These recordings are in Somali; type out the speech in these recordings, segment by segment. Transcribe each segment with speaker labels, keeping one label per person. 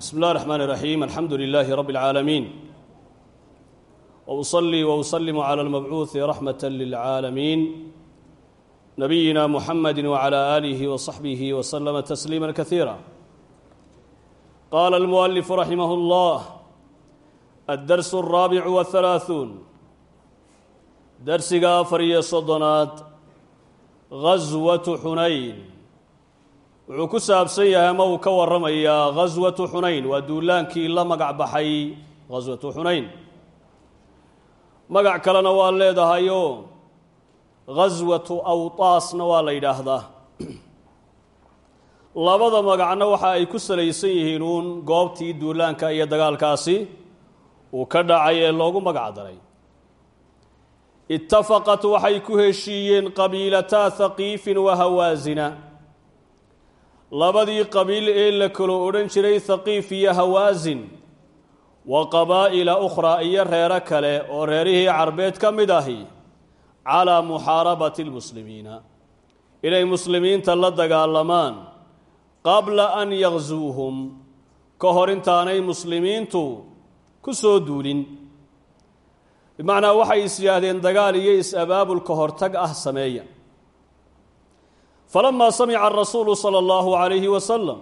Speaker 1: بسم الله الرحمن الرحيم الحمد لله رب العالمين وأصلي وأسلم على المبعوث رحمة للعالمين نبينا محمد وعلى آله وصحبه وسلم تسليما كثيرا قال المؤلف رحمه الله الدرس الرابع والثلاثون درسga afar iyo soddonaad ghaswatu xunayn wuxuu ku saabsan yahay ama uu ka warramayaa ghaswatu xunayn waa duulaankii la magac baxay ghaswatu xunayn magac kalena waa leedahayoo ghaswatu awtaasna waa la yidhaahdaa. Labada magacna waxa ay ku salaysan yihiin uun goobtii duulaanka iyo dagaalkaasi uu ka dhacay ee loogu magac daray. Itafaqat waxay ku heshiiyeen qabiilataa haqiifin wa hawaasina labadii qabiil ee la kalo odhan jiray haqiif iyo hawaasin wa qabaa'ila ukhraa iyo reero kale oo reerihii carbeed ka mid ahi calaa muxaarabati lmuslimiina inay muslimiinta la dagaalamaan qabla an yaqsuuhum ka hor intaanay muslimiintu ku soo duulin. Bimacnaa waxay is yidhaahdeen dagaal iyo is-abaabulka hortag ah sameeya falamaa samica arasuulu sala allahu calayhi wasalam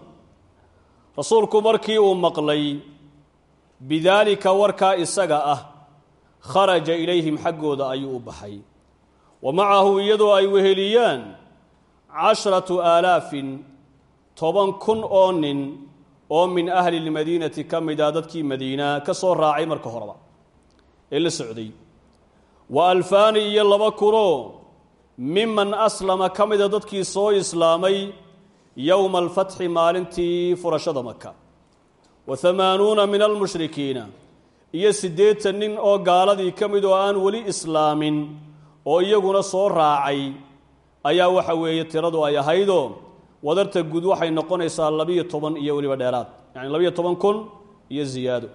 Speaker 1: rasuulku markii uu maqlay bidaalika warkaa isaga ah kharaja ilayhim xaggooda ayuu u baxay. Wa macahu iyadoo ay weheliyaan cashratu aalaafin toban kun oo nin oo min ahli lmadiinati ka mid ah dadkii madiina ka soo raacay marka horeba ee la socday. Wa alfaani iyo laba kunoo miman aslama ka mida dadkii soo islaamay yowma alfatxi maalintii furashada maka wa hamaanuuna min almushrikiina. Iyo siddeetan nin oo gaaladii ka mid oo aan weli islaamin oo iyaguna soo raacay ayaa waxa weeye tiradu ay ahaydoo wadarta guud waxay noqonaysaa labiyo toban iyo weliba dheeraad. Yacni labiyo toban kun iyo ziyaado.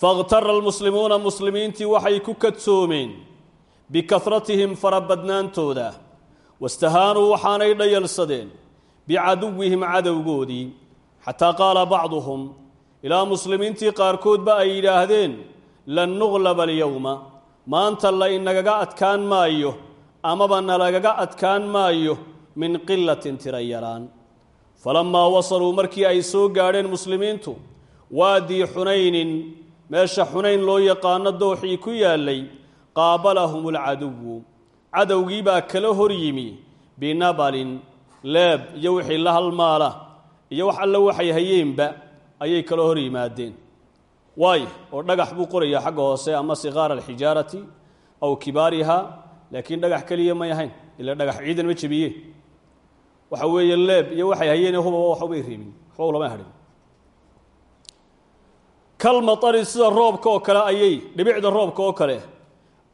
Speaker 1: Fakhtara almuslimuuna muslimiintii waxay ku kadsoomeen bikahratihim farabadnaantooda wastahaanuu waxaanay dhayalsadeen bicaduwihim cadowgoodii xataa qaala bacduhum ilaa muslimiintii qaarkoodba ay yidhaahdeen lan nuqlaba alyowma maanta la inagaga adkaan maayo amaba nalagaga adkaan maayo min qilatin tira yaraan falammaa wasaluu markii ay soo gaadheen muslimiintu waadii xunaynin meesha xunayn loo yaqaano dooxii ku yaallay qaabalahum alcaduwu. Cadowgii baa kala hor yimi binabalin leeb iyo wixii la halmaala iyo wax alle waxay hayeenba ayay kala hor yimaadeen. Waay oo dhagax buu qorayaa xagga hoose ama sikaara alxijaarati aw kibaariha laakiin dhagax keliya may ahayn ila dhagax ciidan ma jebiye waxa weeye leeb iyo waxay hayeen hubaba waxbay reebin waxba lama hadhin kalmatari sida roobka oo kale ayay dhibicda roobka oo kale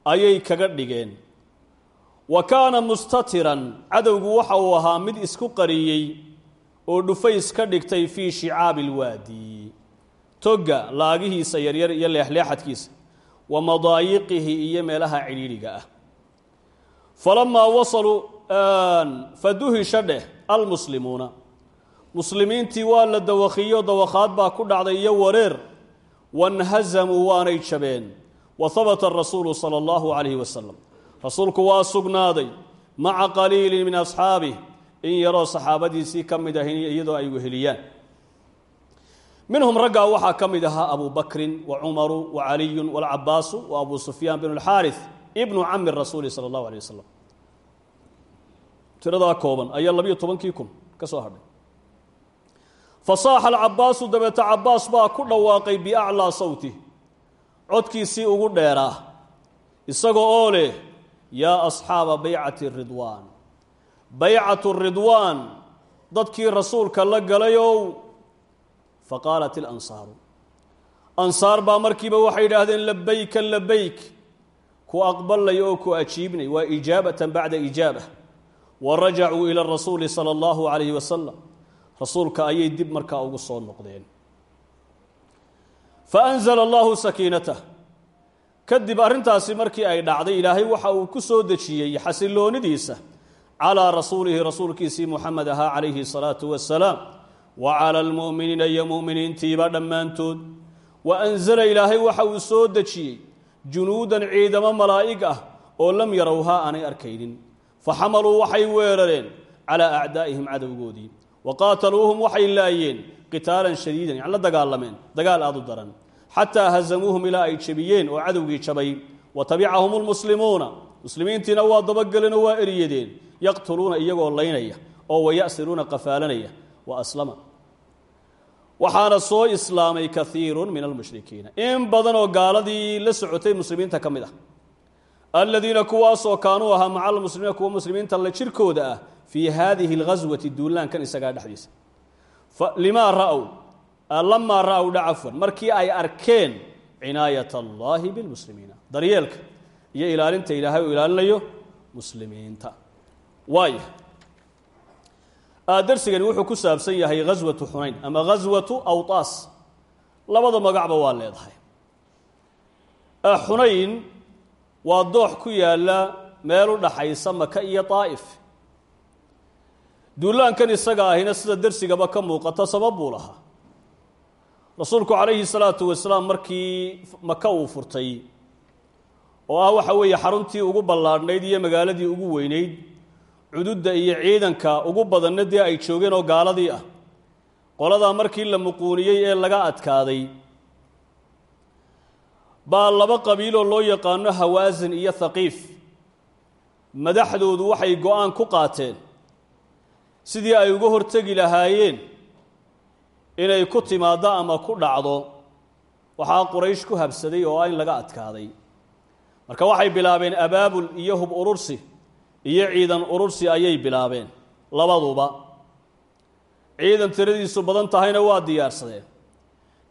Speaker 1: ayay kaga dhigeen. Wa kaana mustatiran cadowgu waxa uu ahaa mid isku qariyey oo dhufays ka dhigtay fii shicaabi alwaadi togga laagihiisa yaryar iyo leexleexadkiisa wa madaayiqihi iyo meelaha cidhiidhiga ah. Falamaa wasaluu faduhisha dheh almuslimuuna muslimiintii waa la dawakhiyo dawakhaad baa ku dhacday iyo wareer. Wanhazamuu waanay jabeen wa habata arasuulu sala allahu calayhi wasalam rasuulku waa sugnaaday maca qaliilin min asxaabih in yaroo saxaabadiisii ka mid ahin iyadoo ay weheliyaan. Minhum raggaa waxaa ka mid ahaa abu bakrin wa cumaru wa caliyun walcabaasu wa abu sufyaan binu alxaaris ibnu cami rasuuli sala allahu alay wasalam tiradaa kooban ayaa labiyo tobankii kun ka soo hadhay. Fasaaxa alcabaasu baa ku dhawaaqay biaclaa codkiisii ugu dheeraa isaga oo leh yaa asxaaba baycati ridwaan. Baycatu ridwaan dadkii rasuulka la galayow. Fa qaalat ilansaaru ansaar baa markiiba waxay yidhaahdeen labayka labayk ku aqbalay oo ku ajiibnay waa ijaabatan bacda ijaaba wa rajacuu ila rasuuli sala allahu calayhi wasalam rasuulka ayay dib markaa ugu soo noqdeen fa anzala allahu sakiinatah kadib arrintaasi markii ay dhacday ilaahay waxa uu ku soo dejiyey xasiloonidiisa calaa rasuulihi rasuulkiisii muxamed ahaa calayhi salaatu wasalaam wa cala almu'miniina iyo mu'miniintiiba dhammaantood wa anzala ilaahay waxa uu soo dejiyey junuudan ciidamo malaa'ig ah oo lam yarowhaa aanay arkaynin fa xamaluu waxay weerareen calaa acdaa'ihim cadowgoodii wa qaataluuhum waxay laayeen qitaalan shadiidan yani la dagaalameen dagaal aad u daran xataa hazamuuhum ilaa ay jebiyeen oo cadowgii jabay wa tabicahum lmuslimuuna muslimiintiina waa dabageleen waa eryadeen yaqtuluuna iyagoo laynaya oo wayasiruuna qafaalanaya wa aslama waxaana soo islaamay kaiiru min almushrikiina in badan oo gaaladii la socotay muslimiinta ka mid ah aladiina kuwaasoo kaanuu ahaa maca almuslimiina kuwa muslimiinta la jirkooda ah fii haadihi alghaswati duulaankan isagaa dhexdiisa limaa lamaa ra'w dhacafwan markii ay arkeen cinaayat allaahi bilmuslimiina. Daryeelka iyo ilaalinta ilaahay uu ilaalinayo muslimiinta. Waaya darsigani wuxuu ku saabsan yahay ghaswatu xunayn ama ghaswatu awtaas. Labada magacba waa leedahay. Xunayn waa doox ku yaalla meel u dhaxaysa maka iyo daa'if duulaankan isaga ahina sida dersigaba ka muuqata sabab buu lahaa rasuulku calayhi salaatu wasalaam markii maka uu furtay oo ah waxa weeye xaruntii ugu ballaadhnayd iyo magaaladii ugu weynayd cududda iyo ciidanka ugu badanna dee ay joogeen oo gaaladii ah. Qoladaa markii la muquuniyey ee laga adkaaday baa laba qabiiloo loo yaqaano hawaasin iyo thaqiif madaxdoodu waxay go'aan ku qaateen sidii ay uga hortegi lahaayeen inay ku timaaddo ama ku dhacdo waxaa quraysh ku habsaday oo ah in laga adkaaday. Marka waxay bilaabeen abaabul iyo hub urursi iyo ciidan urursi ayay bilaabeen labaduba. Ciidan tiradiisu badan tahayna waa diyaarsadeen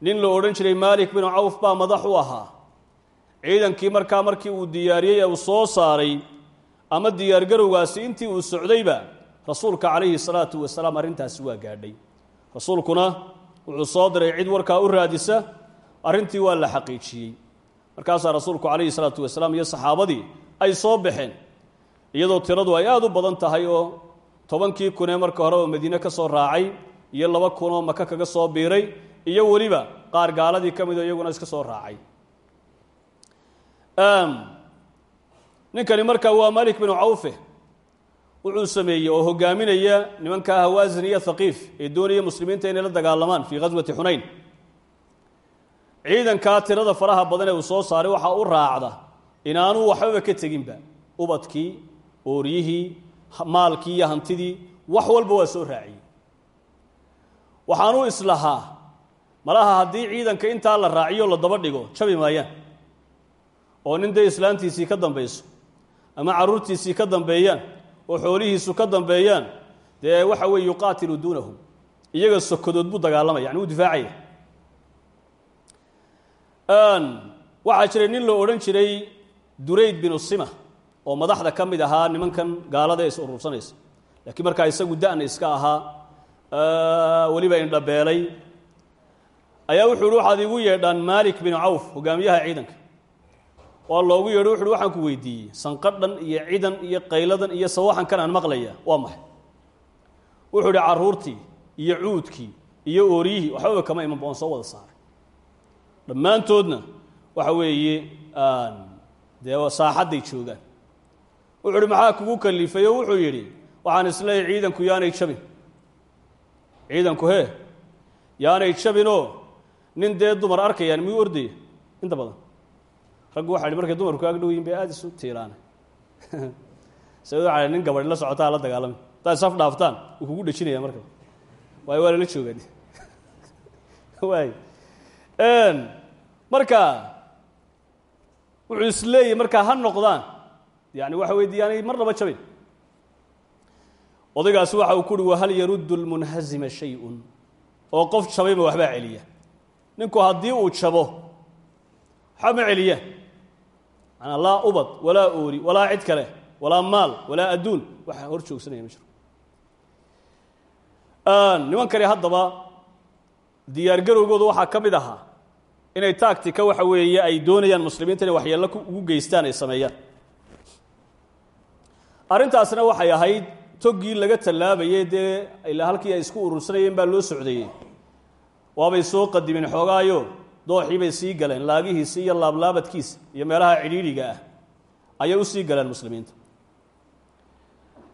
Speaker 1: nin la odhan jiray maalik binu cawf baa madax u ahaa. Ciidankii markaa markii uu diyaariyey ee uu soo saaray ama diyaargarowgaasi intii uu socdayba rasuulka calayhi salaatu wasalaam arrintaasi waa gaadhay. Rasuulkuna wuxuu soo diray cid warkaa u raadisa arrintii waa la xaqiijiyey. Markaasaa rasuulku calayhi salaatu wasalaam iyo saxaabadii ay soo baxeen iyadoo tiradu ay aada u badan tahay oo tobankii kunee marka hore oo madiine ka soo raacay iyo laba kun oo maka kaga soo biiray iyo weliba qaar gaaladii ka midoo iyaguna iska soo raacay. Ninkani markaa waa malik binu cawfe wuxuu sameeyey oo hogaaminaya nimanka hawaasin iyo thaqiif ee doonaya muslimiinta inay la dagaalamaan fii ghaswati xunayn ciidankaa tirada faraha badan ee uu soo saaray waxaa u raacda inaanuu waxbaba ka teginba. Ubadkii ooryihii maalkii iyo hantidii wax walba waa soo raaciyey. Waxaanuu islahaa malaha haddii ciidanka intaa la raaciyo la daba dhigo jabi maayaan. Oo nin dee islaantiisii ka dambayso ama carruurtiisii ka dambeeyaan oo xoolihiisu ka dambeeyaan dee waxa weeye yuqaatilu duunahum. Iyaga sokodood buu dagaalamaya yani wuu difaacaya. Waxaa jiray nin la odhan jiray durayd binu sima oo madaxda ka mid ahaa nimankan gaalada is urursanaysa. Laakiin markaa isagu da'na iska ahaa weliba indhabeelay ayaa wuxuu uhi waxaad igu yeedhaan maalik binu cawf hogaamiyaha ciidanka waa loogu yeedho wuxu uhi waxaan ku weydiiyey. Sanqadhan iyo cidan iyo qayladan iyo sawaxankan aan maqlaya waa maxay? Wuxuu idhi carruurtii iyo cuudkii iyo ooryihii waxbaba kama iman boon soo wada saaray. Dhammaantoodna waxa weeye dee saaxadday joogaan. Wuxuu uhi maxaa kugu kalifay oo wuxuu yidhi waxaan isleeyahy ciidanku yaanay jabin. Ciidanku hee? Yaanay jabinoo? Nin dee dumar arkayaan miyuu ordaya inta badan raggu waxa markay dumarku ag dhow yihiin bay aada isu tiilaana sababd waa nin gabadhi la socotaa la dagaalami haddaad saf dhaaftaan wuu kugu dhejinaya marka. Waayo waa lala joogan waay. Marka wuxuu isleeyahy markaa ha noqdaan yani waxa wey yaanay mar naba jabin. Odaygaasi waxa uu ku uhi wahal yaruddu lmunhazima shay-un? Oo qof jabayba waxbaa celiya. Ninku haddii uu jabo waxba ma celiya manaa laa ubad walaa oori walaa cid kale walaa maal walaa adduun. Waxa hor joogsanaya ma jiro. Nimankani haddaba diyaargarowgooda waxaa ka mid ahaa inay taagtika waxa weeye ay doonayaan muslimiinta inay waxyeello ugu geystaan ay sameeyaan. Arrintaasna waxay ahayd toggii laga tallaabayay dee ilaa halkii ay isku urursanayeen baa loo socdayey. Waabay soo qadimeen xoogaayo dooxii bay sii galeen laagihiisa iyo laablaabadkiisa iyo meelaha cidhiidhiga ah ayay u sii galeen muslimiinta.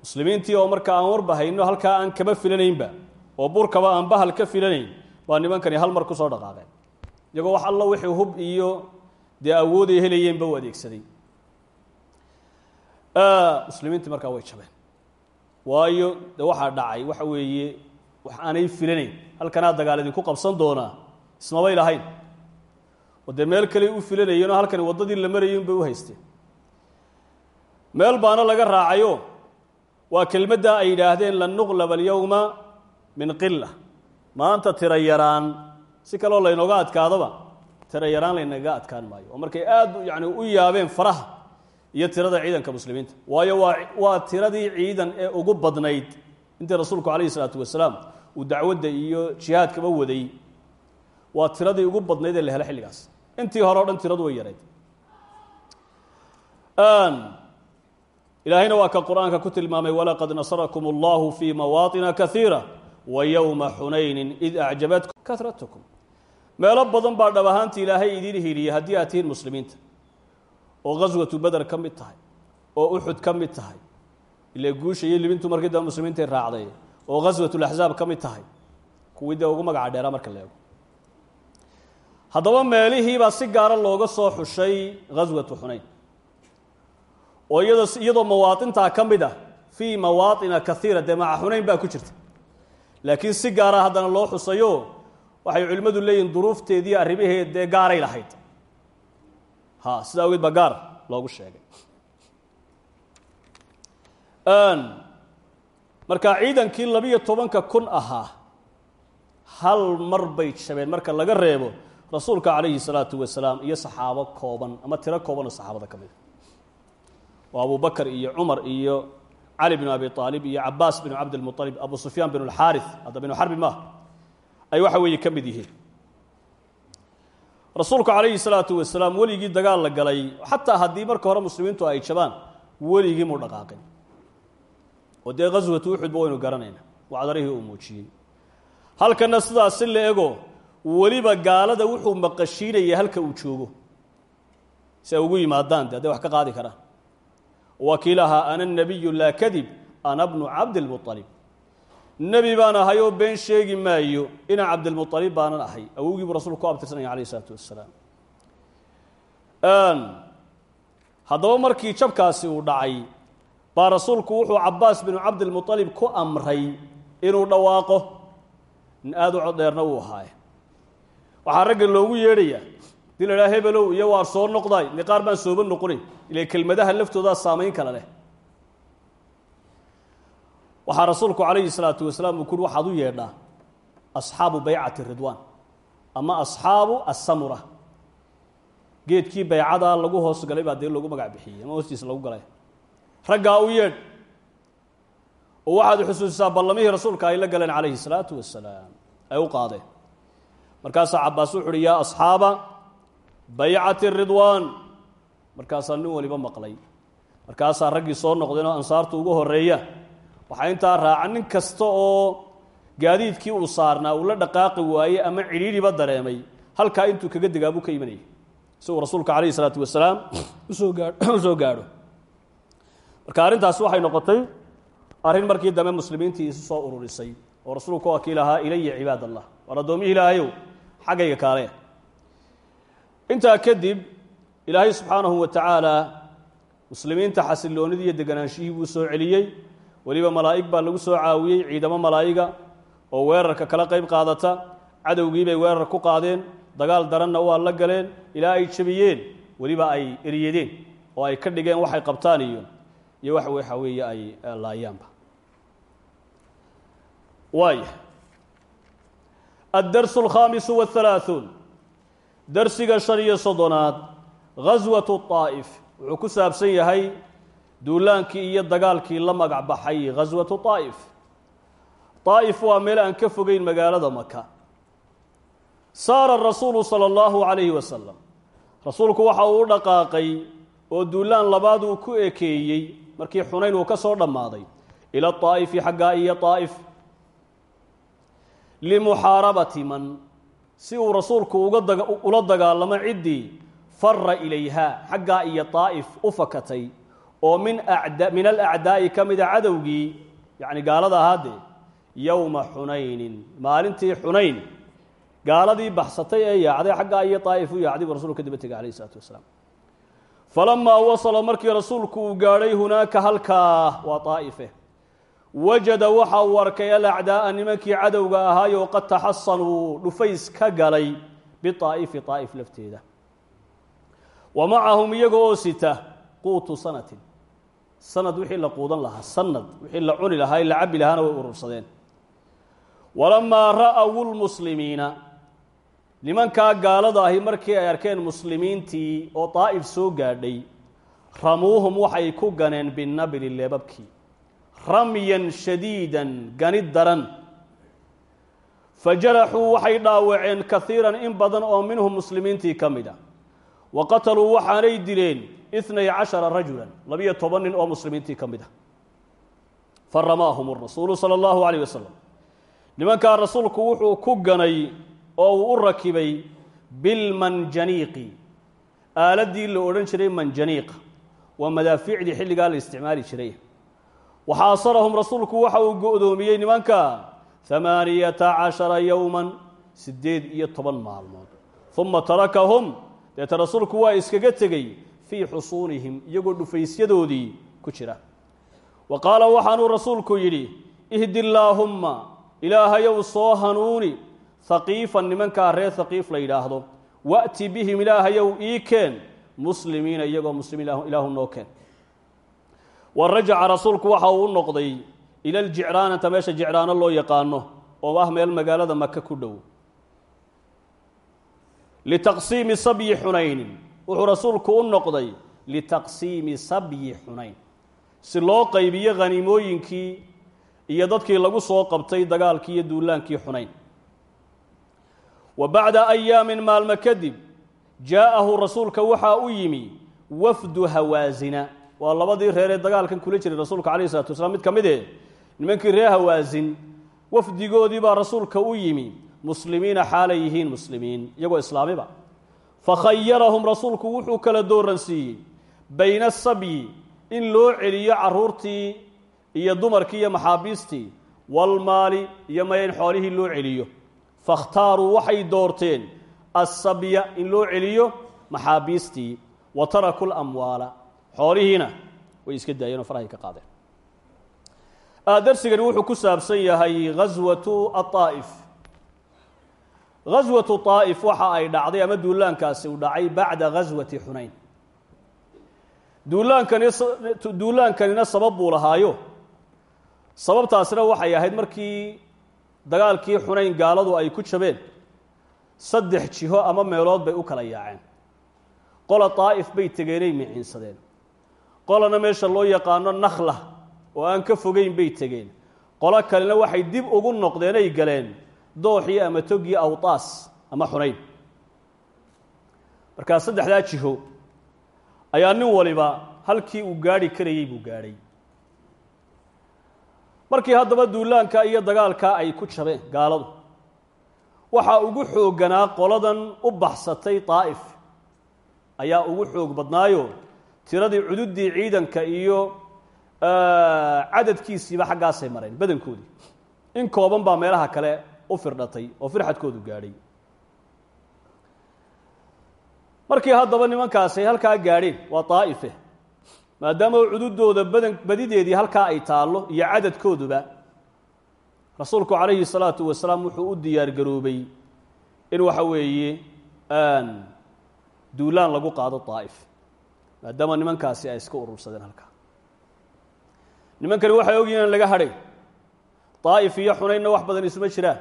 Speaker 1: Muslimiintii oo marka aan warbahayno halkaa aan kaba filanaynba oo burkaba aan bahal ka filanayn baa nimankani hal mar ku soo dhaqaaqeen. Iyagoo wax alla wixii hub iyo dee awooday helayeenba u adeegsaday. Muslimiintii markaa way jabeen. Waayo de waxaa dhacay waxa weeye wax aanay filanayn halkanaa dagaal idinku qabsan doonaa ismabay lahayn oo dee meel kale u filanayeen oo halkani waddadii la marayay unbay u haysteen meel baana laga raacayo waa kelmaddaa ay yidhaahdeen lan nuqlab alyowma min qila maanta tira yaraan si kaloo laynooga adkaadoba tira yaraan laynaga adkaan maayo. Oo markay aad yani u yaabeen faraha iyo tirada ciidanka muslimiinta. Waayo waa waa tiradii ciidan ee ugu badnayd intii rasuulku calayhi isalaatu wasalaam uu dacwadda iyo jihaadkaba waday. Waa tiradii ugu badnayd ee la helo xilligaas intii hore o dhan tiradu way yarayd. Ilaahayna waa ka qur'aanka ku tilmaamay walaqad nasarakum allahu fii mawaaطina kaiira wa yowma xunaynin id acjabatkum karatkum meelo badan baa dhab ahaantii ilaahay idiin hiiliyey haddii aad tihiin muslimiinta oo ghaswatu beder ka mid tahay oo uxud ka mid tahay ile guusha iyo libintu markii dambe muslimiintay raacday oo ghaswatulaxzaab ka mid tahay kuwii dee ugu magaca dheeraa marka la haddaba meelihiibaa si gaara looga soo xushay ghaswatu xunayn oo iyado iyadoo mawaaطintaa ka mid ah fii mawaaطina kaiira dee maca xunayn baa ku jirta. Laakiin si gaara haddana loo xusayo waxay culimmadu leeyihiin duruufteedii arrimaheed dee gaaray lahayd. Ha sidaa awgeed baa loogu sheegay. Marka ciidankii labiyo tobanka kun ahaa hal mar bay jabeen marka laga reebo rasuulka calayhi salaatu wasalaam iyo saxaabo kooban ama tiro kooban oo saxaabada ka mid a oo abu bakr iyo cumar iyo cali bn abi aalib iyo cabaas bn cabdilmualib abu sufyaan bn اlxaari hadda binu xarbi maaha ay waxa weeye ka mid yihiin. Rasuulku calayhi salaatu wasalaam weligii dagaal la galay xataa haddii marka hore muslimiintu ay jabaan weligii muu dhaqaaqin. Oo dee ghaswatu uxudba waynu garanayna wacdarihii uu muujiyey halkana sidaas si la ego weliba gaalada wuxuu maqashiinaya halka uu joogo. Si ugu yimaadaan de hadday wax ka qaadi karaan waa ana nabiyu laa kadib ana bnu cabdilmualib nebi baan ahay oo been sheegi maayo inaan cabdilmualib baanan ahay. Awowgii buu rasulku ku abtirsanaya alayh isalaatu wasalaam haddaba markii jabkaasi uu dhacay baa rasuulku wuxuu cabaas binu cabdilmualib ku amray inuu dhawaaqo. Aada u coddheerna wuu ahaaye waxaa ragga loogu yeedhayaa dii la idhaha hebelow iyo waar soo noqdaay ni qaar baan sooba noqonayn ile kelmadaha laftoodaa saamayn kale leh. Waxaa rasuulku calayhi salaatu wasalaam uu kuhi waxaad u yeedhaa asxaabu baycati ridwaan ama asxaabu assamura. Geedkii baycadaa lagu hoos galay baa dee loogu magac ama hoostiisa lagu galay. Raggaa u yeedh oo waxaad xusuusisaa ballamihii rasuulka ay la galeen calayhi salaatu wasalaam ay u qaadeen markaasaa cabaas wuxu uhi yaa asxaaba baycati ridwaan. Markaasaa nin waliba maqlay. Markaasaa raggii soo noqdeen oo ansaartu ugu horreeya waxaa intaa raaca nin kasta oo gaadiidkii uu saarnaa uu la dhaqaaqi waayey ama cidhiidhiba dareemay. Halkaa intuu kaga degaa buu ka imanayay si uu rasuulka calayhi isalaatu wasalaam u soo gaa u soo gaadho. Marka arrintaasi waxay noqotay arrin markii dambe muslimiintii isu soo ururisay oo rasuulku waa kii lahaa ilaya cibaad allah waar addoomihi ilaahayow xaggayga kaale. Intaa kadib ilaahay subxaanahu wa tacaala muslimiinta xasiloonidii iyo deganaanshihii buu soo celiyey. Weliba malaa'ig baa lagu soo caawiyey ciidamo malaa'iga oo weerarka kala qayb qaadata. Cadowgii bay weerar ku qaadeen dagaal daranna waa la galeen ilaa ay jabiyeen weliba ay eryadeen oo ay ka dhigeen waxay qabtaan iyo iyo wax waxa weeye ay laayaanba waaya adarsu alkhaamisu wahalaahuun darsiga shan iyo soddonaad ghaswatu taa'if wuxuu ku saabsan yahay duulaankii iyo dagaalkii la magac baxay ghaswatu taa'if taa'if waa meel aan ka fogeyn magaalada maka saara rasuulu sala allahu calayhi wasalam rasuulku waxa uu u dhaqaaqay oo duulaan labaad uu ku ekeeyey markii xunayn uu ka soo dhammaaday ila ataa'ifi xaggaa iyo taa'if limuxaarabati man si uu rasuulku ula dagaalamo ciddii fara ilayha xaggaa iyo daa'if u fakatay oo min alacdaa'i ka mida cadowgii yacni gaalada ahaadee yowma xunaynin maalintii xunayn. Gaaladii baxsatay ee yaacday xaggaa iyo daa'if u yaacday buu rasulku ka daba tegay alayh isalaatu wasalaam. Falamaa wasala markii rasuulku uu gaadhay hunaaka halkaa waa daa'ife wajada waxa uu arkay alacdaa'a nimankii cadowga ahaayoo qad taxasanuu dhufays ka galay biaa'ifi aa'if lafteeda. Wa macahum iyaga oo sita quutu sanatin. Sanad wixii la quudan lahaa sanad wixii la cuni lahaa la cabbi lahaana way urursadeen. Walamaa ra'aw lmuslimiina nimankaa gaalada ahi markii ay arkeen muslimiintii oo daa'if soo gaadhay ramuuhum waxay ku ganeen binabli leebabkii ramyan shadiidan ganid daran. Fajaraxuu waxay dhaawaceen kaiiran in badan oo minhum muslimiintii ka mid a. Wa qataluu waxaanay dileen inay cashara rajulan labiyo toban nin oo muslimiintii ka mid a. Faramaahum rasuulu sala allahu calayh wasalam nimankaa rasuulku wuxuu ku ganay oo uu u rakibay bilmanjaniiqi. Aaladdii la odhan jiray manjaniiqa. Waa madaafiicdii xilligaa la isticmaali jiray waxaasarahum rasuulku waxa uu go-doomiyey nimanka hamaaniyata cashara yowman siddeed iyo toban maalmood. Uma tarakahum deeta rasuulku waa iskaga tegey fii xusuunihim iyagoo dhufaysyadoodii ku jira. Wa qaala waxaanuu rasuulku yidhi ihdi llaahumma ilaahayow soo hanuuni haqiifan nimankaa reer haqiif la yidhaahdo. Wa'ti bihim ilaahayow ii keen muslimiina iyagoo muslimiin ilaahu noo keen wa rajaca rasuulku waxa uu u noqday ila ljicraanata meesha jicraano loo yaqaano oo ah meel magaalada maka ku dhow. Litaqsiimi sabyi xunaynin wuxuu rasuulku u noqday litaqsiimi sabyi xunayn. Si loo qaybiyo khaniimooyinkii iyo dadkii lagu soo qabtay dagaalkii iyo duulaankii xunayn. Wa bacda ayaamin maalmo kadib jaa'ahu rasuulka waxaa u yimi wafdu hawaasina waa labadii reer ee dagaalkan kula jiray rasuulka calayh isalatu wasalaam. Mid ka mid e nimankii reer hawaasin wafdigoodii baa rasuulka u yimi muslimiina xaalay yihiin muslimiin iyagoo islaamiba fakhayarahum rasuulku wuxuu kala dooransiiyey bayna sabyi in loo celiyo caruurtii iyo dumarkii iyo maxaabiistii walmaali iyo maya in xoolihii loo celiyo. Fakhtaaruu waxay doorteen assabya in loo celiyo maxaabiistii wa taraku lamwaala xoolihiina way iska daayeen oo farahay ka qaadeen. Darsigani wuxuu ku saabsan yahay ghaswatu aaa'if ghaswatu aa'if waxa ay dhacday ama duulaankaasi uu dhacay bacda ghaswati xunayn duulaankani duulaankanina sabab buu lahaayo. Sababtaasina waxay ahayd markii dagaalkii xunayn gaaladu ay ku jabeen saddex jiho ama meelood bay u kala yaaceen. Qola daa'if bay tegeenay miciinsadeen qolana meesha loo yaqaano nakhla oo aan ka fogeyn bay tegeen. Qolo kalena waxay dib ugu noqdeen ay galeen dooxii ama togii awtaas ama xunayn. Markaa saddexdaa jiho ayaa nin waliba halkii uu gaadhi karayey buu gaadhay. Markii haddaba duulaanka iyo dagaalkaa ay ku jabeen gaaladu waxaa ugu xoogganaa qoladan u baxsatay daa'if ayaa ugu xoog badnaayo tiradii cududdii ciidanka iyo cadadkiisiiba xaggaasay mareen badankoodii. In kooban baa meelaha kale u firdhatay oo firxadkoodu gaadhay. Markii haddaba nimankaasi halkaa gaadheen waa daa'ife maadaama cududooda badan badideedii halkaa ay taallo iyo cadadkooduba rasuulku calayhi salaatu wasalaam wuxuu u diyaar garoobay in waxa weeye duulaan lagu qaado daa'if maadaama nimankaasi ay iska urursadeen halkaa nimankani waxay ogyihiin in laga hadhay daa'if iyo xunaynna wax badan isuma jiraan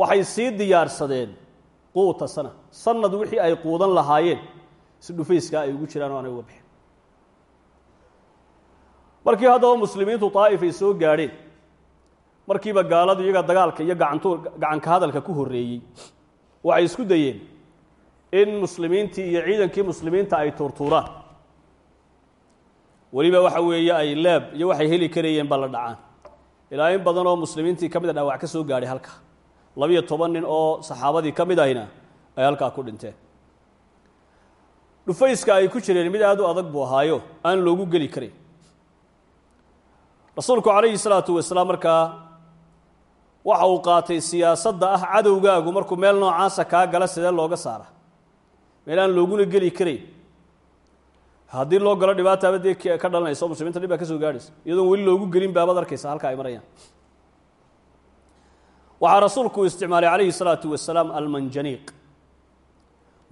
Speaker 1: waxay sii diyaarsadeen quuta sana. Sanad wixii ay quudan lahaayeen si dhufayskaa ay ugu jiraan oo aanay uga bixin. Markii haddaba muslimiintu daa'if ay soo gaadheen markiiba gaaladu iyaga dagaalka iyo gacantu gacanka hadalka ku horreeyey waxay isku dayeen in muslimiintii iyo ciidankii muslimiinta ay tuurtuuraan. Weliba waxa weeye ay leeb iyo waxay heli karayeen baa dhacaan. Ilaa in badan oo muslimiintii ka mid a dhaawac ka soo gaadhay halka. Labiyo toban nin oo saxaabadii ka mid ahina ay halkaa ku dhinteen. Dhufayska ay ku jireen mid aad u adag buu ahaayo aan loogu geli karin. Rasuulku calayhi salaatu wasalaam markaa waxa uu qaatay siyaasadda ah cadowgaagu markuu meel noocaasa kaa gala sidee looga saara meel aan looguna geli karayn haddii loo galo dhibaataaba dee ka dhalanaysa o muslimiinta dhib baa ka soo gaadhaysa iyadoon weli loogu gelin baabaad arkaysa halka ay marayaan. Waxaa rasuulku uu isticmaalay calayhi salaatu wasalaam almanjaniiq.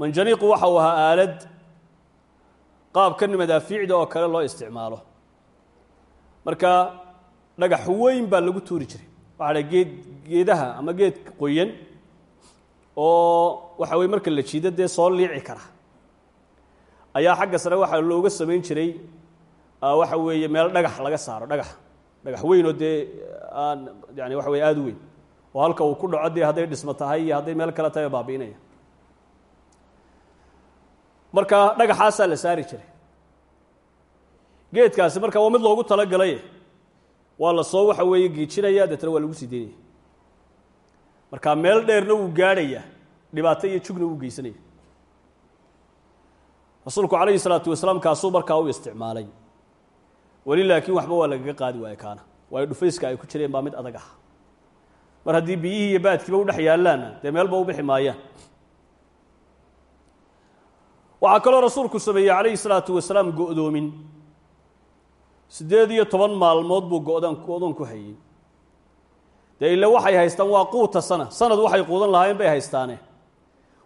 Speaker 1: Manjaniiqu waxa uu ahaa aalad qaabkan madaafiicda oo kale loo isticmaalo. Marka dhagax weyn baa lagu tuuri jiray. Waxaa dha geed geedaha ama geed qoyan oo waxa weye marka la jiido dee soo liici kara. Ayaa xagga sare waxaa looga samayn jiray waxa weeye meel dhagax laga saaro dhagax dhagax weyn oo dee aan yani waxa weye aada u weyn. Oo halka uu ku dhaco dee hadday dhismo tahay iyo hadday meel kale tahay baabi'inaya. Marka dhagaxaasaa la saari jiray. Geedkaasi marka waa mid loogu talagalay waa la soo waxa weeye giijinaya deetna waa lagu sii daynaya marka meel dheerna wuu gaadhaya dhibaato iyo jugna wuu geysanaya. Rasuulku calayhi salaatu wasalaam kaasuu markaa u isticmaalay. Weli laakiin waxba waa lagaga qaadi waayo kaana. Waayo dhufayska ay ku jireen baa mid adag ah mar haddii biyihii iyo baadkiiba u dhex yaallaanna dee meelba u bixi maayaan. Waxaa kaloo rasuulku sameeyey calayhi salaatu wasalaam go'doomin. Siddeed iyo toban maalmood buu go'daan go'doon ku hayey dee ille waxay haystaan waa quuta sana. Sanad waxay quudan lahaayeen bay haystaane.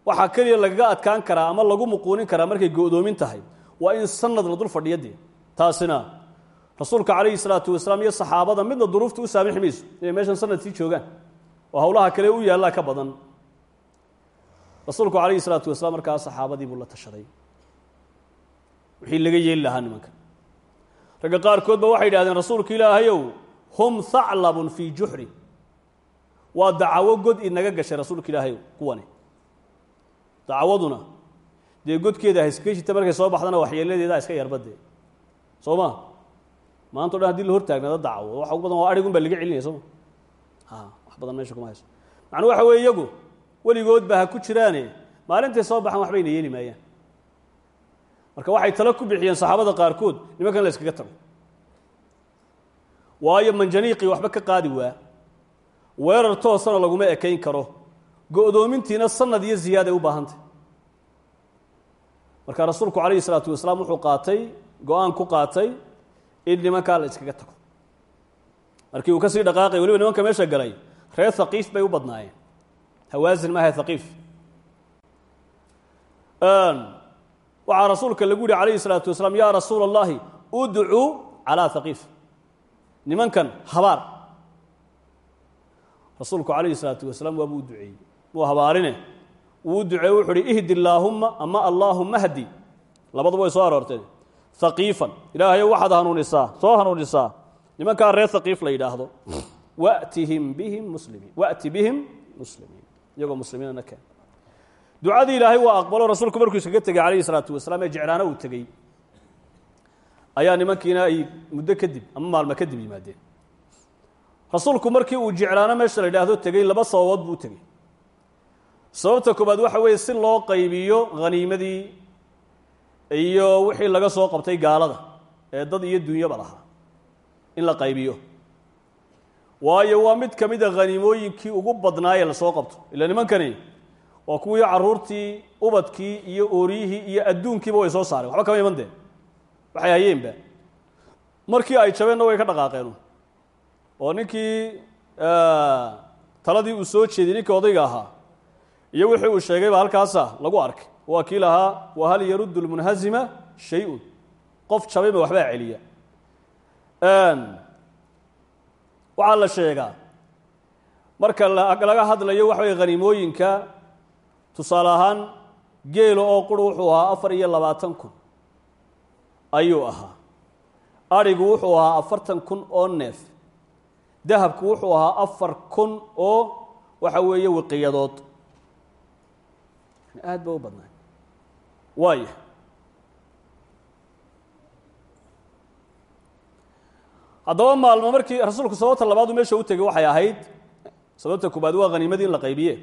Speaker 1: Waxaa keliya lagaga adkaan karaa ama lagu muquunin karaa markay go'doomin tahay waa in sanad la dul fadhiyo taasina rasuulka calayhi salaatu wasalaam iyo saxaabada midna duruufta u saamixi mayso. Inay meeshan sanad sii joogaan oo howlaha kale u yaallaa ka badan. Rasuulku calayhi salaatu wasalaam markaa saxaabadii buu la tashaday. Wixii laga yeeli lahaa nimanka. Ragga qaarkood ba waxay yidhahdeen rasuulka ilaahayow hum haclabun fii juxri waa dacawo god inaga gashay rasuulka ilaahayow kuwani. Dacawaduna dee godkeeda hayskaga jirta markay soo baxdana waxyeeladeedaa iska yarbadee soo ma? Maanta o dhan haddii la hortaagnaado ugu badan waa arigun baa laga celinaya sooma wax badan meesha kuma hayso. Macnuu waxa weeye iyagu weligoodba ha ku jiraane maalintay soo baxaan waxbayna yeeli maayaan. Marka waxay talo ku bixiyeen saxaabada qaarkood nimankan la yskaga tago. Waayo manjaniiqii waxba ka qaadi waa weerar toosana laguma ekayn karo. Go'doomintiina sanad iyo ziyaaday u baahantay. Marka rasuulku calayhi salaatu wasalaam wuxuu qaatay go'aan ku qaatay in nimankaa la iskaga tago. Markii uu ka sii dhaqaaqay weliba nimanka meesha galay reer haqiif bay u badnaayeen. Hawaasin maaha haqiif waxaa rasuulka lagu yihi calayhi salaatu wasalaam yaa rasuula allahi udcuu calaa haqiif nimankan habaar rasuulku calayhi salaatu wasalaam waabuu u duceeyey. Muu habaarine. Wuu u duceeye wuxu uhi ihdi allaahumma ama allaahumma hdi labaduba way soo aroorteen. Haqiifan ilaahayo waxaad hanuunisaa soo hanuunisaa. Nimankaa reer haqiif la yidhaahdo. Watihim bihim muslimiin. Wati bihim muslimiin. Iyagoo muslimiinana keen. Ducadii ilaahay waa aqbalo rasuulku markuu iskaga tegey calayhi salaatu wasalaam ee jeclaano uu tegey. Ayaa nimankiina ay muddo kadib ama maalmo kadib yimaadeen rasuulku markii uu jeclaano meesha la yidhaahdo tegey laba sababood buu u tegey. Sababta koobaad waxa weeye si loo qaybiyo haniimadii iyo wixii laga soo qabtay gaalada ee dad iyo dunyaba lahaa in la qaybiyo. Waayo waa mid ka mid a haniimooyinkii ugu badnaayee la soo qabto. Ila nimankani waa kuwii caruurtii ubadkii iyo ooriyihii iyo adduunkiiba way soo saareen. Waxba kama iman dee? Waxay hayeenba markii ay jabeenna way ka dhaqaaqeen oo ninkii taladii uu soo jeediyey ninkii odayga ahaa iyo wixii uu sheegay baa halkaasa lagu arkay. Waa kii lahaa wahal yaruddu lmunhazima shay-un? Qof jabayba waxbaa celiya. Waxaa la sheegaa marka laga hadlayo waxa way haniimooyinka tusaale ahaan geelo oo quru wuxuu ahaa afar iyo labaatan kun ayuu ahaa. Adhigu wuxuu ahaa afartan kun oo neef dahabku wuxuu ahaa afar kun oo waxa weeye wiqiyadood. Aad ba u badnaa waaya haddaba maalmo markii rasuulku sababta labaadu meesha u tegey waxay ahayd sababta koobaad waa haniimadii in la qaybiye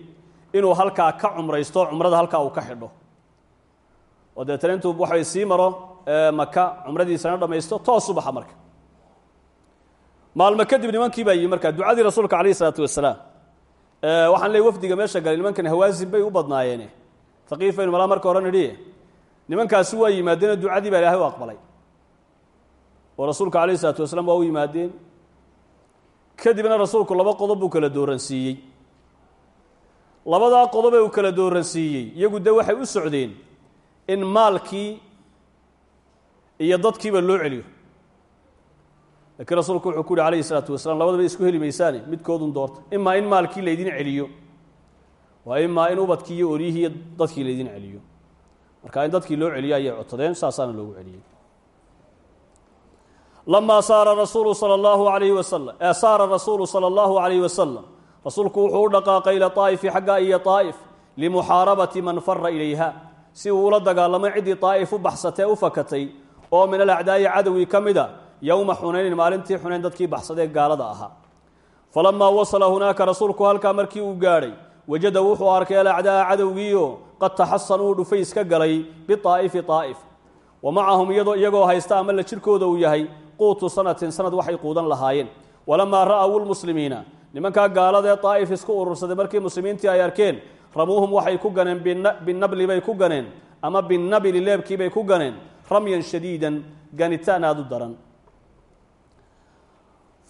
Speaker 1: inuu halkaa ka cumraysto cumrada halkaa uu ka xidho. Oo deetana intuu waxay sii maro maka cumradiisana dhammaysto toos baxa marka maalmo kadib nimankii baa yimi markaa ducadii rasuulka calayh isalaatu wasalaam. Waxaan leey wafdiga meesha galay nimankan hawaasin bay u badnaayeene haqiif baynu malaa marka hore nidhi. Nimankaasi waa yimaadeeno ducadii baa ilaahay u aqbalay. Oo rasuulka calayh isalaatu wasalaam waa u yimaadeen. Kadibna rasuulku laba qodob buu kala dooransiiyey. Labadaa qodobee uu kala dooransiiyey. Iyagu dee waxay u socdeen in maalkii iyo dadkiiba loo celiyo laakiin rasuulku wuxuu ku yuhi alayhi isalaatu wasalaam labadaba isku heli maysaane midkoodun doorta imaa in maalkii laydin celiyo. Waa imaa in ubadkii iyo oryihii iyo dadkii laydin celiyo. Marka in dadkii loo celiyo ayay codsadeen saasaana loogu celiyey lamaa saara rasuulu sala allahu alayhi wasalam saara rasuulu sala allahu alayhi wasalam rasuulku wuxuu u dhaqaaqay ila aa'ifi xagga iyo aa'if limuxaarabati man fara ilayha. Si uu ula dagaalamay ciddii aa'if u baxsatee u fakatay oo min alacdaa'i cadowii ka mid a yowma xunaynin maalintii xunayn dadkii baxsadee gaalada ahaa falamaa wasala hunaaka rasuulku halkaa markii uu gaadhay wajada wuxuu arkay alacdaa'a cadowgiioo qad taxasanuu dhufays ka galay biaa'ifi aa'if wa macahum iyagoo haysta ama la jirkooda uu yahay quutu sanatin sanad waxay quudan lahaayeen walamaa ra'aw lmuslimiina nimankaa gaaladee daa'if isku urursaday markii muslimiintii ay arkeen ramuuhum waxay ku ganeen binabli bay ku ganeen ama binabili leebkiibay ku ganeen ramyan shadiidan ganitaan aada u daran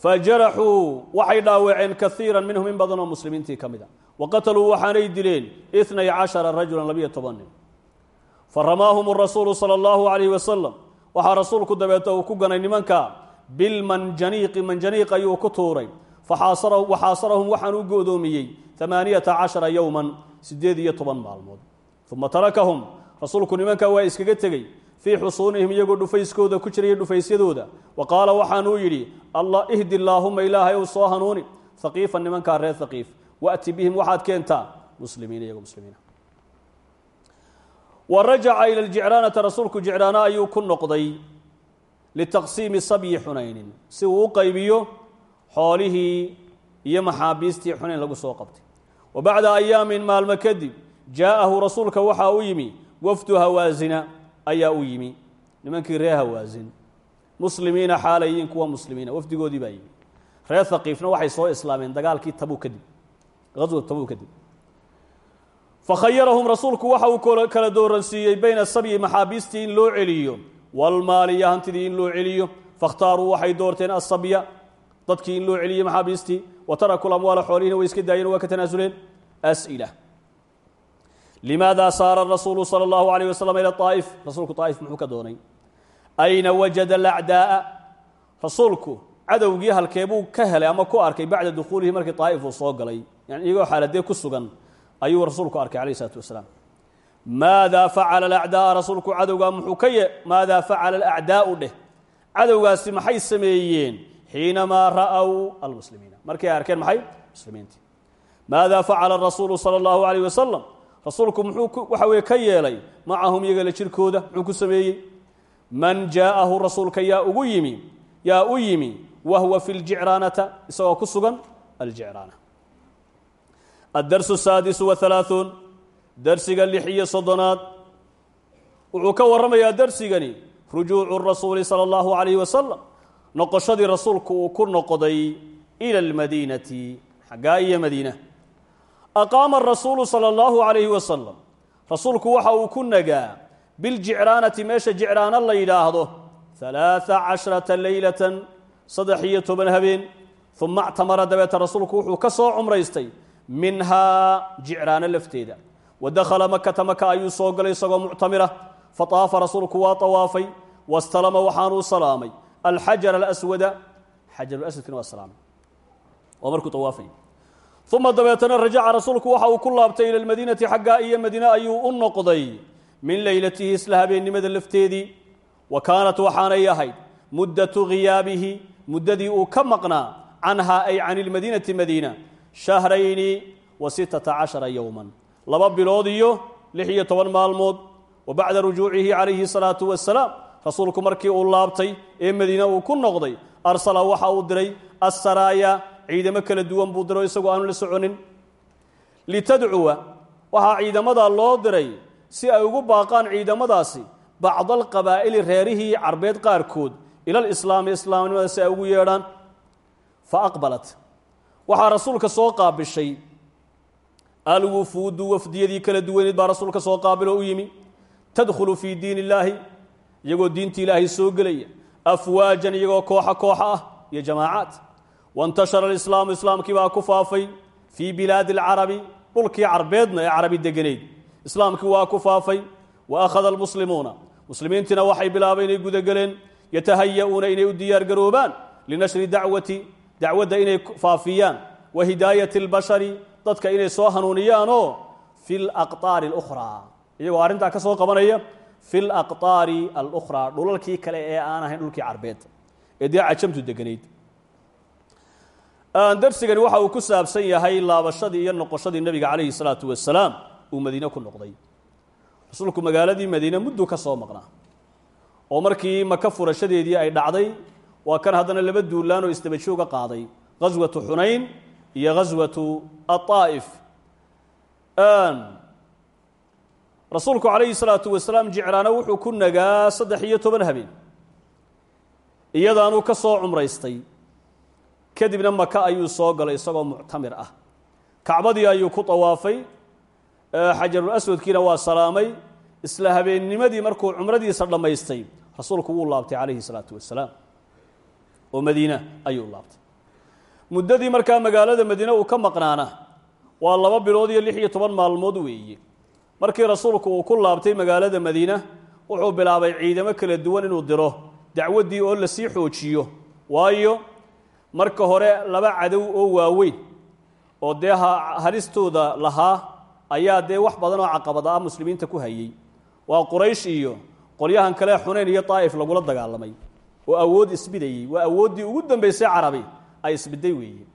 Speaker 1: fajaraxuu waxay dhaawaceen kaiira minhum in badan oo muslimiintii ka mid a. Wa qataluu waxaanay dileen inay cashara rajulan labiyo toban nin. Fa ramaahum rasuulu sala allahu alayhi wasalam waxaa rasuulku dabeeta uu ku ganay nimanka bilmanjaniiqi manjaniiq ayuu ku tuuray. Waxaasarahum waxaan u go'doomiyey amaaniyata cashara yowman siddeed iyo toban maalmood. Uma tarakahum. Rasuulku nimanka waa iskaga tegey fii xusuunihim iyagoo dhufayskooda ku jiraya dhufaysyadooda wa qaala waxaanuu yidhi allah ihdi allaahuma ilaahay ou soo hanuuni haqiifan nimankaa reer haqiif waati bihim waxaad keentaa muslimiin iyagoo muslimiina. Wa ila ljicraanata rasuulku jicraana ayuu ku noqday litaqsiimi sabyi xunaynin si uu qaybiyo xoolihii iyo maxaabiistii xunayn lagu soo qabtay. Wa bacda ayaamin maalmo kadib jaa'ahu rasuulka waxaa u yimi wafdu hawaasina ayaa u yimi. Nimankii reer hawaasin muslimiina xaalayiin kuwa muslimiina. Wafdigoodii baa yimi. Reer haqiifna waxay soo islaameen dagaalkii tabuu kadib. Aswat tabuu kadib. Fakhayarahum rasuulku waxa uu kala dooransiiyey bayna sabyi maxaabiistii in loo celiyo. Walmaali iyo hantidii in loo celiyo. Fakhtaaruu waxay doorteen asabya dadkii in loo celiyey maxaabiistii. Wa tarakuu lamwaala xoolihina way iska daayeen waa ka tanaasuleen. As'ila limaada saara rasuulu sala allahu alayh wasalam ila aa'if rasuulku aa'if muxuu ka doonay ayna wajada alacdaa'a rasuulku cadowgii halkee buu ka helay ama ku arkay bacda dukhuulihi markii aa'if uu soo galay. Yani iyagoo xaaladee ku sugan ayuu rasuulku arkay alayh isalaatu wasalaam. Maada facala alacdaaa rasuulku cadowgaa muxuu ka ye maada facala alacdaa'u dheh. Cadowgaasi maxay sameeyeen? Xiinamaa ra'w almuslimiina. Markay arkeen maxay muslimiintii. Maada facala rasuulu rasuulku muxuu waxa weye ka yeelay macahum iyaga la jirkooda muxuu ku sameeyey. Man jaa'ahu rasuulka yaa ugu yimi yaa u yimi wa huwa fi ljicraanata isagoo ku sugan aljicraana. Addarsu saadisu wahalaaثuun darsiga lix iyo soddonaad. Wuxuu ka warramayaa darsigani rujuucu rasuuli sala allahu alayh wasalam noqoshadii rasuulku uu ku noqday ila almadiinati xaggaa iyo madiina aqaama arasuulu sala allahu calayhi wasalam rasuulku waxa uu ku nagaa biljicraanati meesha jicraano la yidhaahdo halaaa cashrata leylatan saddex iyo toban habeen uma actamara dabeeta rasuulku wuxuu ka soo cumraystay minhaa jicraano lafteeda. Wa dakhala makata maka ayuu soo galay isagoo muctamira fataafa rasuulku waa tawaafay wastalama waxaanuu salaamay. Alxajar alaswada uma dabeetana rajaca rasuulku waxa uu ku laabtay ila lmadiinati xaggaa iyo madiine ayuu u noqday min leylatihi isla habeennimada lafteedii wa kaanat waxaanay ahayd muddatu khiyaabihi muddadii uu ka maqnaa canhaa ay can ilmadiinati madiina shahrayni wa sittata cashara yowman laba bilood iyo lix iyo toban maalmood wa bacda rujuucihi calayhi salaatu wasalaam rasuulku markii uu laabtay ee madiine uu ku noqday arsala waxa uu diray assaraaya ciidamo kala duwan buu diro isagoo aanu la soconin. Litadcuwa waxaa ciidamadaa loo diray si ay ugu baaqaan ciidamadaasi bacda alqabaa'ili reerihii carbeed qaarkood ila alislaami islaamnimada si ay ugu yeedhaan. Fa aqbalat. Waxaa rasuulka soo qaabishay. Alwufuudu wafdiyadii kala duwaneed baa rasuulka soo qaabiloo u yimi. Tadkhulu fii diin illaahi iyagoo diinta ilaahay soo gelaya. Afwaajan iyagoo kooxa kooxa ah iyo jamaacaat waintashara alislaamu islaamkii baa ku faafay fii bilaadi alcarabi dhulkii carbeedna ee carabi deganeyd islaamkii waa ku faafay wa akhada almuslimuuna muslimiintiina waxay bilaabeen inay gudageleen yatahaya'uuna inay u diyaargaroobaan linashri dacwati dacwadda inay faafiyaan wa hidaayati albashari dadka inay soo hanuuniyaanoo fi laqtaari alukhraa iyagoo arrintaa ka soo qabanaya fi laqtaari alukhraa dhulalkii kale ee aan ahayn dhulkii carbeed ee dee deganayd darsigani waxa uu ku saabsan yahay laabashadii iyo noqoshadii nebiga calayhi salaatu wasalaam uu madiine ku noqday. Rasuulku magaaladii madiine mudduu ka soo maqnaa. Oo markii maka furashadeedii ay dhacday waa kan haddana laba duulaan oo isdabajooga qaaday. Ghaswatu xunayn iyo ghaswatu aaa'if rasuulku calayhi salaatu wasalaam jicraano wuxuu ku nagaa saddex iyo toban habeen. Iyadaanuu ka soo cumraystay kadibna maka ayuu soo galay isagoo muctamir ah. Kacbadii ayuu ku tawaafay. Xajarul aswadkiina waa salaamay. Isla habeennimadii markuu cumradiisa dhammaystay rasuulku wuu laabtay calayhi salaatu wasalaam oo madiina ayuu laabtay. Muddadii markaa magaalada madiine uu ka maqnaana waa laba bilood iyo lix iyo toban maalmood weeye. Markii rasuulku uu ku laabtay magaalada madiina wuxuu bilaabay ciidamo kala duwan inuu diro dacwaddii oo la sii xoojiyo waayo marka hore laba cadow oo waaweyn oo dee halistooda lahaa ayaa dee wax badan oo caqabad ah muslimiinta ku hayey waa quraysh iyo qolyahan kale xunayn iyo daa'if lagula dagaalamay. Oo awood isbidayey waa awooddii ugu dambaysay carabi ay isbiday weeye.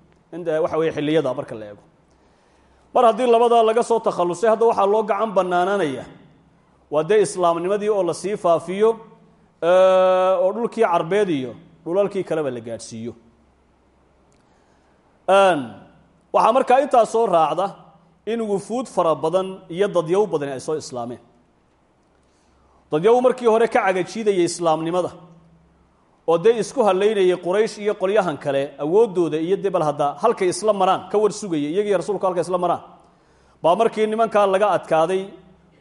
Speaker 1: Waxa weye xilliyada marka la eego. Mar haddii labadaa laga soo takhallusay hadda waxaa loo gacan bannaananaya waa islaamnimadii oo la sii faafiyo oo dhulkii carbeed iyo dhulalkii kaleba la gaadhsiiyo waxaa markaa intaa soo raacda in wufuud fara badan iyo dadyow badani ay soo islaameen dadyow markii hore ka cagajiidayay islaamnimada oo dee isku halaynayay quraysh iyo qolyahan kale awooddooda iyo dee bal halkay isla maraan ka war sugaya iyagii rasuulku halkay isla maraan baa markii nimankaa laga adkaaday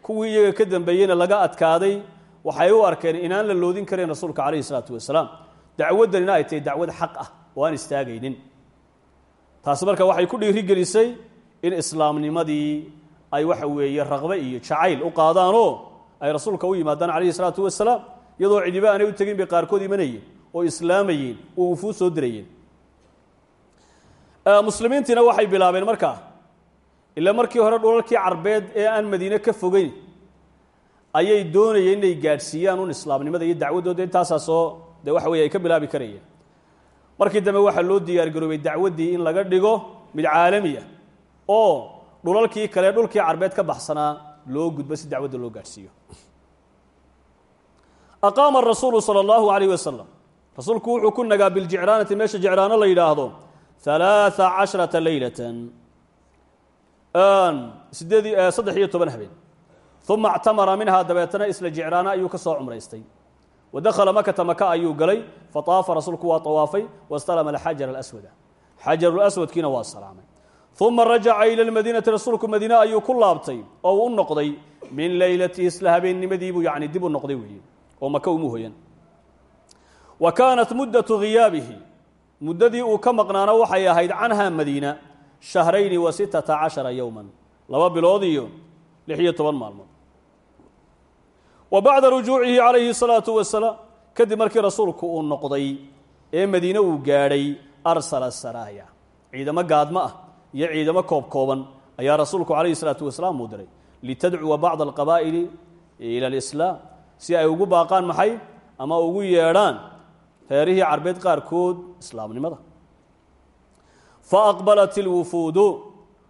Speaker 1: kuwii iyaga ka dambeeyeyna laga adkaaday waxay u arkeen inaan la loodin karayn rasuulka calayhi salaatu wasalaam. Dacwaddanina ay tahay dacwad xaq ah oo aan istaagaynin taasi marka waxay ku dhiirigelisay in islaamnimadii ay waxa weeye raqbe iyo jacayl u qaadaanoo ay rasuulka u yimaadaan calayhi salaatu wasalaam iyadoo cidiba aanay u tegin bay qaarkood imanayeen oo islaamayeen oo wufuud soo dirayeen. Muslimiintiina waxay bilaabeen markaa ila markii hore dhulalkii carbeed ee aan madiine ka fogeyn ayay doonayeen inay gaadhsiiyaan un islaamnimada iyo dacwaddooda intaasaa soo dee waxa weye ay ka bilaabi karayeen markii dambe waxaa loo diyaargaroobay dacwaddii in laga dhigo mid caalami ah oo dhulalkii kale dhulkii carbeed ka baxsanaa loo gudbo si dacwadda loo gaadhsiiyo. Aqaama rasuulu sala allahu alayh wasalam rasuulku wuxuu ku nagaa biljicraanati meesha jicraano la yidhaahdo halaaa casharata leylatan sideed saddex iyo toban habeen. Uma actamara minhaa dabeetana isla jicraano ayuu ka soo cumraystay wa dakhala makata maka ayuu galay fataafa rasuulku waa tawaafay wastalama alxajar alaswada xajarulaswadkiina waa salaamay uma rajaca ila lmadiinati rasuulku madiine ayuu ku laabtay oo uu u noqday min leylatihi isla habeennimadiibuu yani dib u noqday weeye oo maka umu hoyan wa kaanat muddatughiyaabihi muddadii uu ka maqnaana waxay ahayd canha madiina shahrayni wa sittata cashara yowman laba bilood iyo lix iyo wa bacda rujuucihi calayhi salaatu wasalaam kadib markii rasuulku uu noqday ee madiine uu gaadhay arsala saraaya. Ciidamo gaadmo ah iyo ciidamo koob kooban ayaa rasuulku calayhi salaatu wasalaam uu diray. Litadcuwa bacda alqabaa'ili ila alislaam si ay ugu baaqaan maxay ama ugu yeedhaan reerihii carbeed qaarkood islaamnimada. Fa aqbalat ilwufuudu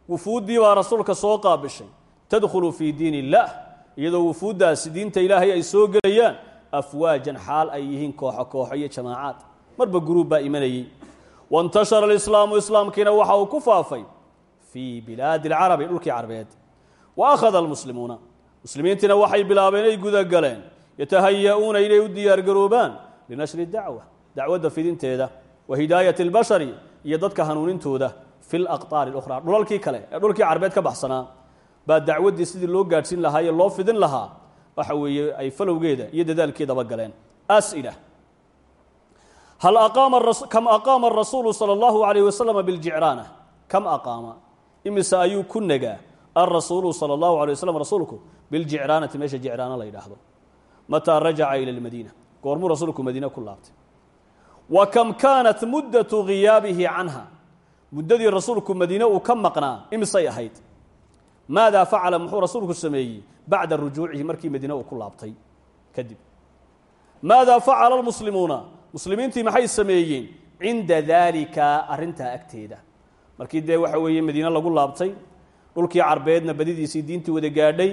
Speaker 1: wufuuddii baa rasuulka soo qaabishay. Tadkhulu fii diin illaah iyadoo wufuuddaasi diinta ilaahay ay soo gelayaan afwaajan xaal ay yihiin kooxo kooxo iyo jamaacaad marba guruub baa imanayey. Waintashara alislaamu islaamkiina waxa uu ku faafay fii bilaadi alcarabi dhulkii carbeed. Wa akhada almuslimuuna. Muslimiintiina waxay bilaabeen ay gudagaleen. Yatahaya-uuna inay u diyaargaroobaan linashri dacwa dacwadda fidinteeda wa hidaayati albashari iyo dadka hanuunintooda fi laqtaari اlukhraa dhulalkii kale ee dhulkii carbeed ka baxsanaa baa dacwaddii sidii loo gaadhsiin lahaa iyo loo fidin lahaa waxa weeye ay falowgeeda iyo dadaalkeedaba galeen. As'ila hal aqaama kam aqaama arasuulu sala allahu calayh wasalama biljicraana? Kam aqaama? Imise ayuu ku nagaa alrasuulu sala allahu alay waslam rasuulku? Biljicraanati meesha jicraana la yidhaahdo. Mataa rajaca ila almadiina? Goormuu rasuulku madiine ku laabtay. Wa kam kaanat muddatu giyaabihi canha? Muddadii rasuulku madiine uu ka maqnaa imisay ahayd maadaa facala muxuu rasuulku sameeyey bacda rujuucihi markii madiine uu ku laabtay kadib maadaa facala almuslimuuna muslimiintii maxay sameeyeen cinda daalika arrintaa agteeda markii dee waxa weeye madiine lagu laabtay dhulkii carbeedna badidiisii diintii wada gaadhay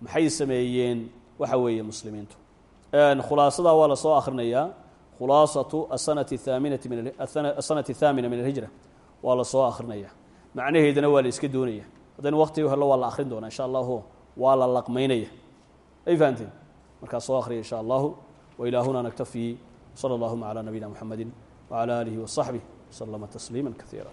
Speaker 1: maxay sameeyeen waxa weeye muslimiintu khulaasadaa waa la soo akhrinayaa khulaasatu asanati haaminati min asanati athaamina min alhijra waa la soo akrinaya macnaheedana waa la haddaynu waqtiga hello waa la akrin doonaa insha allahu waa la laqmaynaya ay fahanteen markaa soo akhriya insha allahu وإلهنا نكتفي صلى اللهم على نبينا محمد وعلى آله وصحبه وسلم تسليما كثيرا